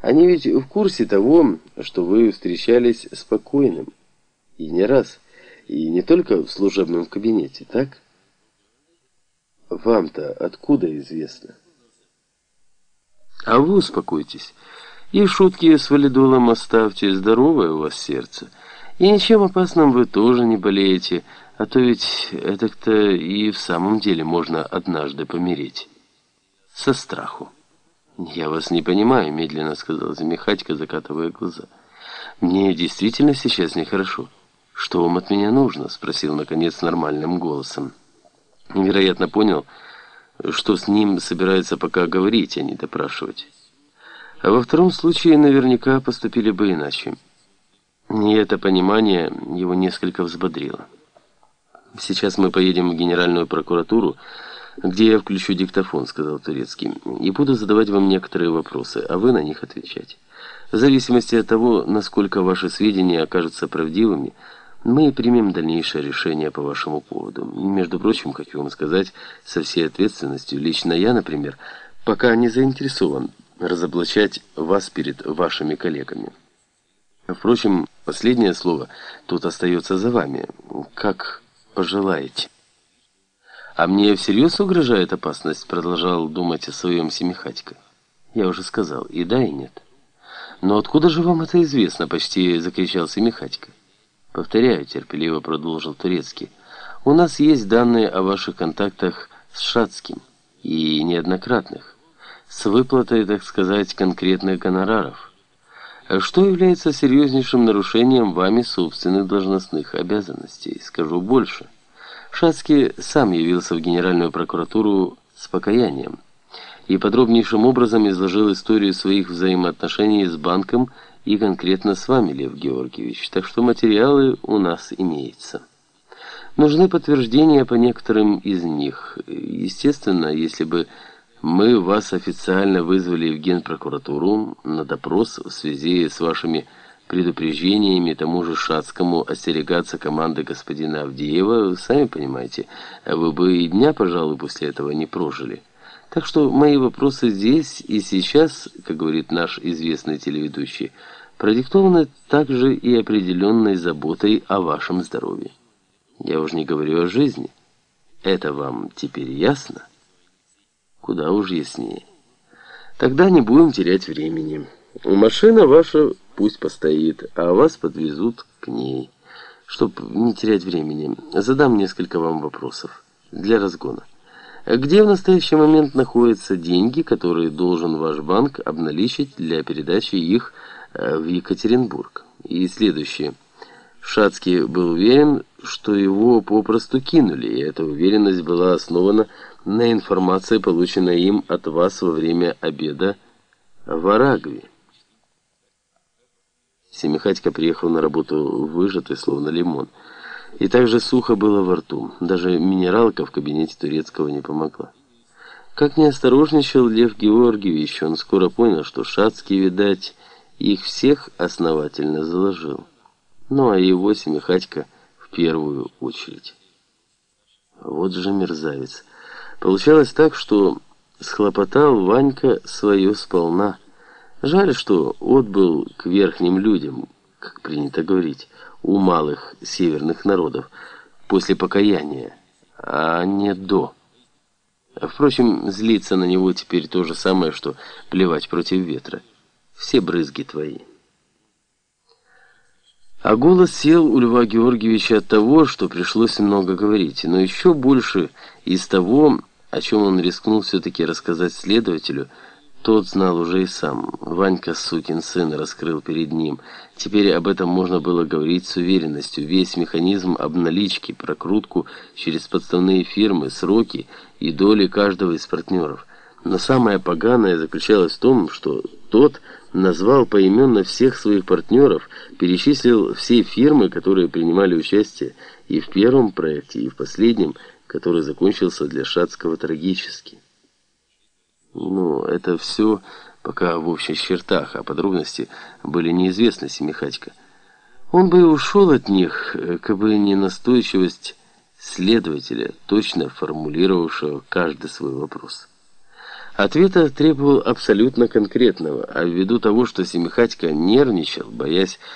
Они ведь в курсе того, что вы встречались с покойным. И не раз. И не только в служебном кабинете, так? Вам-то откуда известно? А вы успокойтесь. И шутки с валидолом оставьте, здоровое у вас сердце. И ничем опасным вы тоже не болеете, а то ведь это-то и в самом деле можно однажды помереть. Со страху. «Я вас не понимаю», — медленно сказал Замихатько, закатывая глаза. «Мне действительно сейчас нехорошо». «Что вам от меня нужно?» — спросил, наконец, нормальным голосом. Вероятно, понял, что с ним собирается пока говорить, а не допрашивать. А во втором случае наверняка поступили бы иначе. И это понимание его несколько взбодрило. «Сейчас мы поедем в Генеральную прокуратуру, где я включу диктофон», — сказал Турецкий, «и буду задавать вам некоторые вопросы, а вы на них отвечать. В зависимости от того, насколько ваши сведения окажутся правдивыми, мы примем дальнейшее решение по вашему поводу. Между прочим, хочу вам сказать со всей ответственностью, лично я, например, пока не заинтересован разоблачать вас перед вашими коллегами. Впрочем, последнее слово тут остается за вами. Как пожелаете. А мне всерьез угрожает опасность, продолжал думать о своем Семихатько. Я уже сказал, и да, и нет. Но откуда же вам это известно, почти закричал Семихатько. Повторяю, терпеливо продолжил Турецкий. У нас есть данные о ваших контактах с Шацким, и неоднократных, с выплатой, так сказать, конкретных гонораров. Что является серьезнейшим нарушением вами собственных должностных обязанностей? Скажу больше. Шацкий сам явился в Генеральную прокуратуру с покаянием и подробнейшим образом изложил историю своих взаимоотношений с банком и конкретно с вами, Лев Георгиевич, так что материалы у нас имеются. Нужны подтверждения по некоторым из них. Естественно, если бы мы вас официально вызвали в Генпрокуратуру на допрос в связи с вашими предупреждениями тому же Шацкому остерегаться команды господина Авдеева, сами понимаете, вы бы и дня, пожалуй, после этого не прожили. Так что мои вопросы здесь и сейчас, как говорит наш известный телеведущий, продиктованы также и определенной заботой о вашем здоровье. Я уж не говорю о жизни. Это вам теперь ясно? Куда уж яснее. Тогда не будем терять времени. Машина ваша пусть постоит, а вас подвезут к ней. Чтоб не терять времени, задам несколько вам вопросов для разгона. Где в настоящий момент находятся деньги, которые должен ваш банк обналичить для передачи их Э, в Екатеринбург. И следующее. Шацкий был уверен, что его попросту кинули, и эта уверенность была основана на информации, полученной им от вас во время обеда в Арагве. Семихатько приехал на работу выжатый, словно лимон. И также сухо было во рту. Даже минералка в кабинете турецкого не помогла. Как не осторожничал Лев Георгиевич, он скоро понял, что Шацкий, видать, их всех основательно заложил. Ну, а его Семихатько в первую очередь. Вот же мерзавец. Получалось так, что схлопотал Ванька свое сполна. Жаль, что отбыл к верхним людям, как принято говорить, у малых северных народов, после покаяния, а не до. Впрочем, злиться на него теперь то же самое, что плевать против ветра все брызги твои. А голос сел у Льва Георгиевича от того, что пришлось много говорить, но еще больше из того, о чем он рискнул все-таки рассказать следователю, тот знал уже и сам. Ванька, сукин сын, раскрыл перед ним. Теперь об этом можно было говорить с уверенностью. Весь механизм обналички, прокрутку через подставные фирмы, сроки и доли каждого из партнеров. Но самое поганое заключалось в том, что тот назвал поименно всех своих партнеров, перечислил все фирмы, которые принимали участие и в первом проекте, и в последнем, который закончился для Шацкого трагически. Ну, это все пока в общих чертах, а подробности были неизвестны Семихатько. Он бы ушел от них, как бы не настойчивость следователя, точно формулировавшего каждый свой вопрос. Ответа требовал абсолютно конкретного, а ввиду того, что Семихатько нервничал, боясь